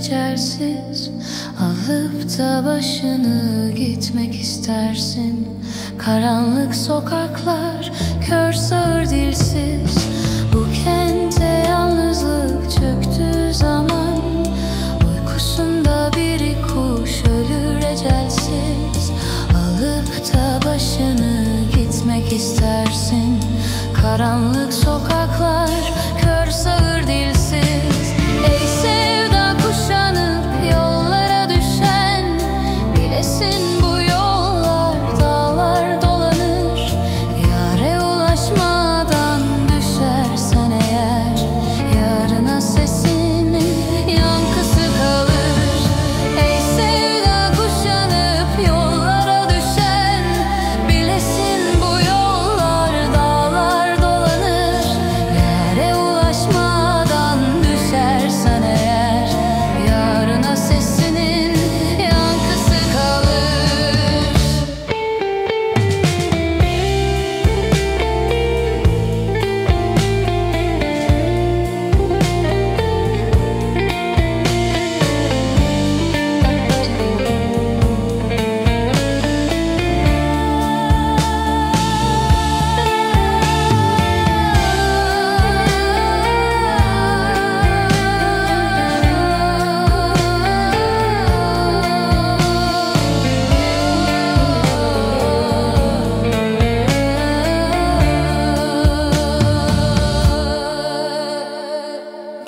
ecelsiz Alıp da başını gitmek istersin. Karanlık sokaklar kör sağır dilsiz. Bu kente yalnızlık çöktüğü zaman. Uykusunda biri kuş ölür ecelsiz. Alıp da başını gitmek istersin. Karanlık sokaklar kör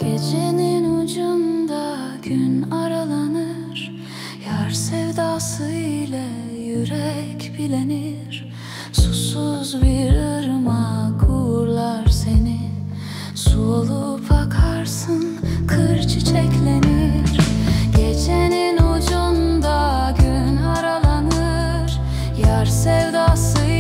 Gecenin ucunda gün aralanır. Yar sevdası ile yürek bilenir. Susuz bir ırmak uğurlar seni. Su olup akarsın kır çiçeklenir. Gecenin ucunda gün aralanır. Yar sevdası